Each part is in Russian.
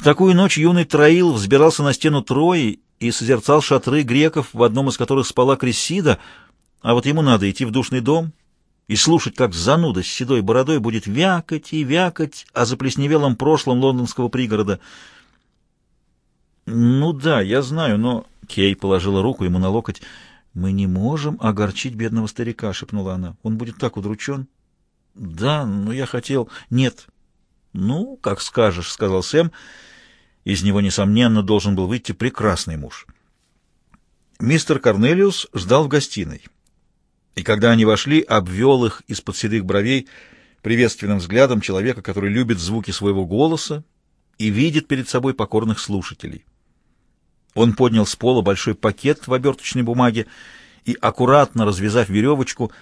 В такую ночь юный Троил взбирался на стену Трои и созерцал шатры греков, в одном из которых спала Крессида, а вот ему надо идти в душный дом и слушать, как зануда с седой бородой будет вякать и вякать о заплесневелом прошлом лондонского пригорода. «Ну да, я знаю, но...» Кей положила руку ему на локоть. «Мы не можем огорчить бедного старика», — шепнула она. «Он будет так удручен». «Да, но я хотел...» «Нет». «Ну, как скажешь», — сказал Сэм. Из него, несомненно, должен был выйти прекрасный муж. Мистер Корнелиус ждал в гостиной. И когда они вошли, обвел их из-под седых бровей приветственным взглядом человека, который любит звуки своего голоса и видит перед собой покорных слушателей. Он поднял с пола большой пакет в оберточной бумаге и, аккуратно развязав веревочку,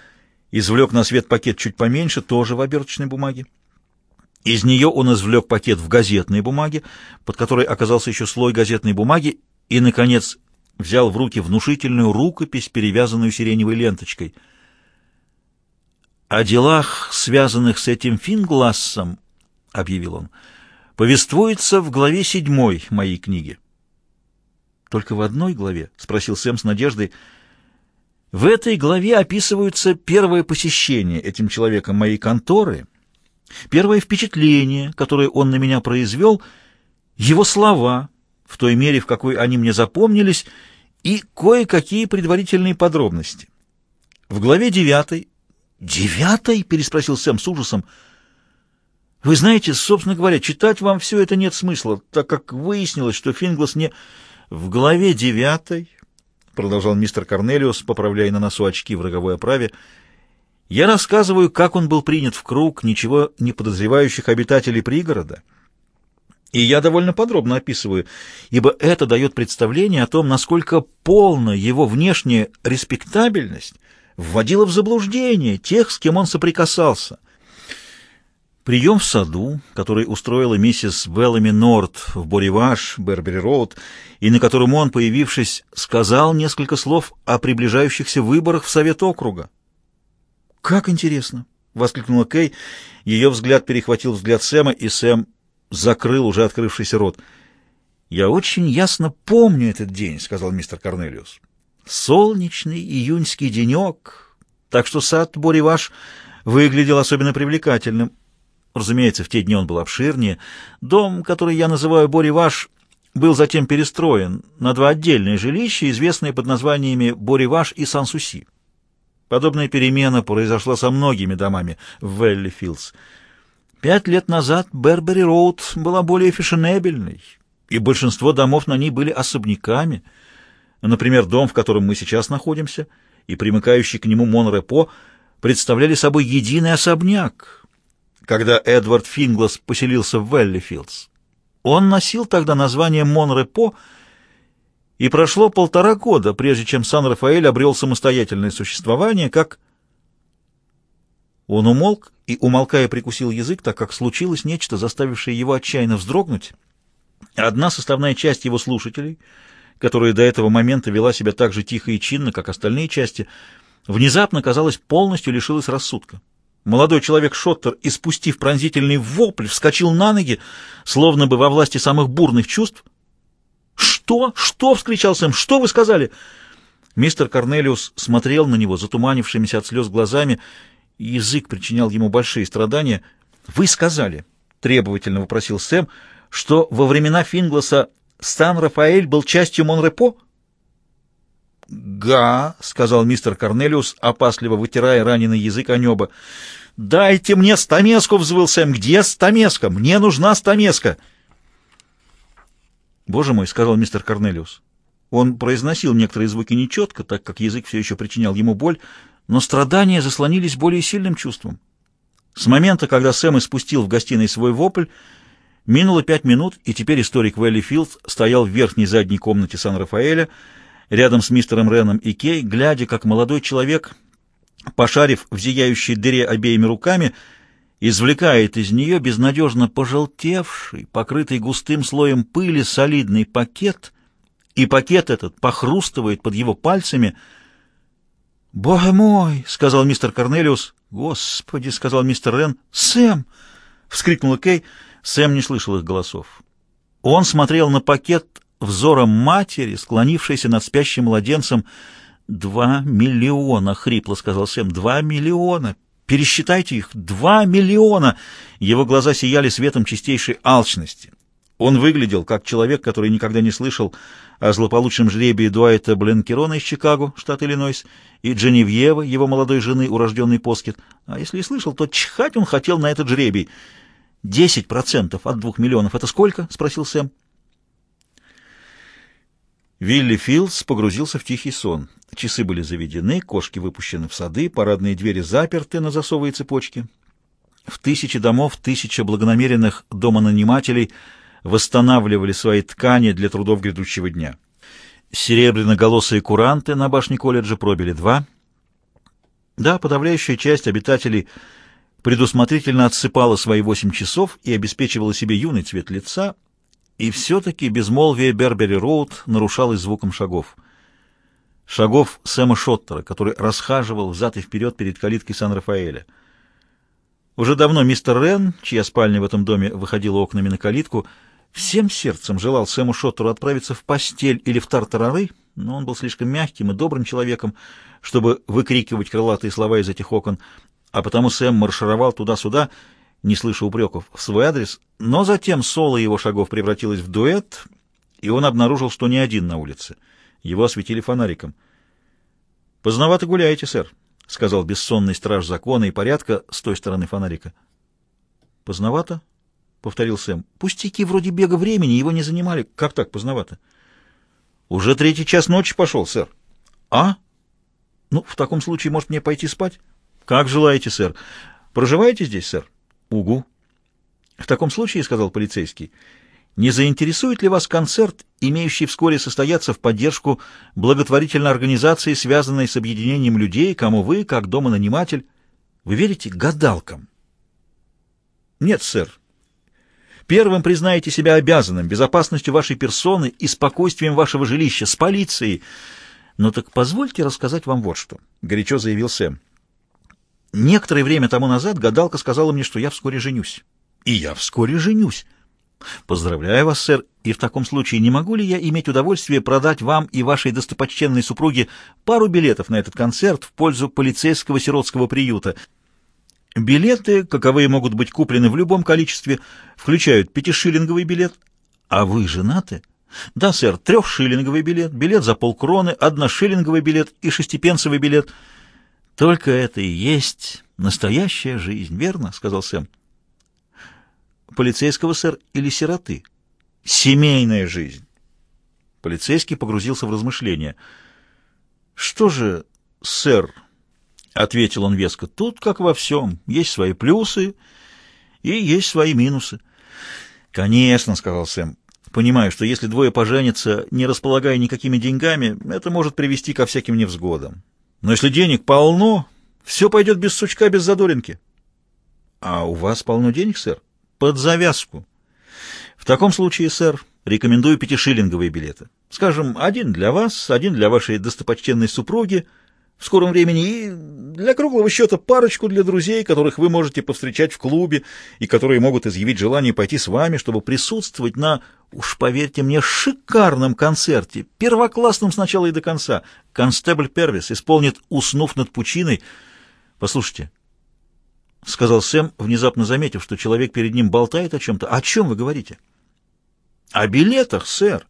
извлек на свет пакет чуть поменьше, тоже в оберточной бумаге. Из нее он извлек пакет в газетной бумаге, под которой оказался еще слой газетной бумаги, и, наконец, взял в руки внушительную рукопись, перевязанную сиреневой ленточкой. «О делах, связанных с этим Финглассом, — объявил он, — повествуется в главе седьмой моей книги». «Только в одной главе?» — спросил Сэм с надеждой. «В этой главе описываются первое посещение этим человеком моей конторы, первое впечатление, которое он на меня произвел, его слова, в той мере, в какой они мне запомнились, и кое-какие предварительные подробности. В главе девятой... «Девятой?» — переспросил Сэм с ужасом. «Вы знаете, собственно говоря, читать вам все это нет смысла, так как выяснилось, что Финглас не...» В главе девятой, продолжал мистер Корнелиус, поправляя на носу очки в роговой оправе, я рассказываю, как он был принят в круг ничего не подозревающих обитателей пригорода. И я довольно подробно описываю, ибо это дает представление о том, насколько полна его внешняя респектабельность вводила в заблуждение тех, с кем он соприкасался. Прием в саду, который устроила миссис Беллами Норт в Бориваш, Бербери-Роуд, и на котором он, появившись, сказал несколько слов о приближающихся выборах в Совет округа. «Как интересно!» — воскликнула Кей. Ее взгляд перехватил взгляд Сэма, и Сэм закрыл уже открывшийся рот. «Я очень ясно помню этот день», — сказал мистер Корнелиус. «Солнечный июньский денек, так что сад Бориваш выглядел особенно привлекательным. Разумеется, в те дни он был обширнее. Дом, который я называю Бориваш, был затем перестроен на два отдельные жилища, известные под названиями Бориваш и Сан-Суси. Подобная перемена произошла со многими домами в Велли-Филдс. Пять лет назад Бербери-Роуд была более фешенебельной, и большинство домов на ней были особняками. Например, дом, в котором мы сейчас находимся, и примыкающий к нему Монрепо, представляли собой единый особняк, когда Эдвард Финглас поселился в Веллифилдс. Он носил тогда название Монрепо, и прошло полтора года, прежде чем Сан-Рафаэль обрел самостоятельное существование, как... Он умолк и, умолкая, прикусил язык, так как случилось нечто, заставившее его отчаянно вздрогнуть. Одна составная часть его слушателей, которая до этого момента вела себя так же тихо и чинно, как остальные части, внезапно, казалось, полностью лишилась рассудка. Молодой человек Шоттер, испустив пронзительный вопль, вскочил на ноги, словно бы во власти самых бурных чувств. «Что? Что?» — вскричал Сэм. «Что вы сказали?» Мистер Корнелиус смотрел на него затуманившимися от слез глазами. Язык причинял ему большие страдания. «Вы сказали», — требовательно вопросил Сэм, — «что во времена Фингласа Сан-Рафаэль был частью Монрепо?» «Га», — сказал мистер Корнелиус, опасливо вытирая раненый язык о небо. «Дайте мне стамеску!» — взвыл Сэм. «Где стамеска? Мне нужна стамеска!» «Боже мой!» — сказал мистер Корнелиус. Он произносил некоторые звуки нечетко, так как язык все еще причинял ему боль, но страдания заслонились более сильным чувством. С момента, когда Сэм испустил в гостиной свой вопль, минуло пять минут, и теперь историк Вэлли Филд стоял в верхней задней комнате Сан-Рафаэля, рядом с мистером Реном и Кей, глядя, как молодой человек пошарив в зияющей дыре обеими руками, извлекает из нее безнадежно пожелтевший, покрытый густым слоем пыли солидный пакет, и пакет этот похрустывает под его пальцами. «Боже мой!» — сказал мистер Корнелиус. «Господи!» — сказал мистер Рен. «Сэм!» — вскрикнула Кей. Сэм не слышал их голосов. Он смотрел на пакет взором матери, склонившейся над спящим младенцем. «Два миллиона!» — хрипло сказал Сэм. «Два миллиона! Пересчитайте их! Два миллиона!» Его глаза сияли светом чистейшей алчности. Он выглядел как человек, который никогда не слышал о злополучном жребии Дуайта Бленкерона из Чикаго, штат Иллинойс, и Дженевьева, его молодой жены, урожденный Поскет. А если и слышал, то чхать он хотел на этот жребий. «Десять процентов от двух миллионов — это сколько?» — спросил Сэм. Вилли Филдс погрузился в тихий сон. Часы были заведены, кошки выпущены в сады, парадные двери заперты на засовые цепочки. В тысячи домов тысяча благонамеренных домонанимателей восстанавливали свои ткани для трудов грядущего дня. Серебряноголосые куранты на башне колледжа пробили два. Да, подавляющая часть обитателей предусмотрительно отсыпала свои восемь часов и обеспечивала себе юный цвет лица — и все-таки безмолвие Бербери-Роуд нарушалось звуком шагов. Шагов Сэма Шоттера, который расхаживал взад и вперед перед калиткой Сан-Рафаэля. Уже давно мистер Рен, чья спальня в этом доме выходила окнами на калитку, всем сердцем желал Сэму Шоттеру отправиться в постель или в тартарары, но он был слишком мягким и добрым человеком, чтобы выкрикивать крылатые слова из этих окон, а потому Сэм маршировал туда-сюда, не слыша упреков в свой адрес, но затем соло его шагов превратилось в дуэт, и он обнаружил, что не один на улице. Его осветили фонариком. «Поздновато гуляете, сэр», — сказал бессонный страж закона и порядка с той стороны фонарика. «Поздновато?» — повторил Сэм. «Пустяки вроде бега времени его не занимали. Как так поздновато?» «Уже третий час ночи пошел, сэр». «А? Ну, в таком случае, может, мне пойти спать?» «Как желаете, сэр. Проживаете здесь, сэр?» «Угу». «В таком случае, — сказал полицейский, — не заинтересует ли вас концерт, имеющий вскоре состояться в поддержку благотворительной организации, связанной с объединением людей, кому вы, как домонаниматель, вы верите гадалкам?» «Нет, сэр. Первым признаете себя обязанным безопасностью вашей персоны и спокойствием вашего жилища с полицией. Ну так позвольте рассказать вам вот что», — горячо заявил Сэм. Некоторое время тому назад гадалка сказала мне, что я вскоре женюсь. И я вскоре женюсь. Поздравляю вас, сэр, и в таком случае не могу ли я иметь удовольствие продать вам и вашей достопочтенной супруге пару билетов на этот концерт в пользу полицейского сиротского приюта? Билеты, каковые могут быть куплены в любом количестве, включают пятишиллинговый билет. А вы женаты? Да, сэр, трехшиллинговый билет, билет за полкроны, одношиллинговый билет и шестипенсовый билет — только это и есть настоящая жизнь, верно? — сказал Сэм. Полицейского, сэр, или сироты? Семейная жизнь. Полицейский погрузился в размышления. Что же, сэр, — ответил он веско, — тут, как во всем, есть свои плюсы и есть свои минусы. Конечно, — сказал Сэм. Понимаю, что если двое поженятся, не располагая никакими деньгами, это может привести ко всяким невзгодам. Но если денег полно, все пойдет без сучка, без задоринки. А у вас полно денег, сэр? Под завязку. В таком случае, сэр, рекомендую пятишиллинговые билеты. Скажем, один для вас, один для вашей достопочтенной супруги в скором времени и для круглого счета парочку для друзей, которых вы можете повстречать в клубе и которые могут изъявить желание пойти с вами, чтобы присутствовать на Уж поверьте мне, шикарном концерте, первоклассном с начала и до конца. Констебль Первис исполнит «Уснув над пучиной». Послушайте, — сказал Сэм, внезапно заметив, что человек перед ним болтает о чем-то. — О чем вы говорите? — О билетах, сэр.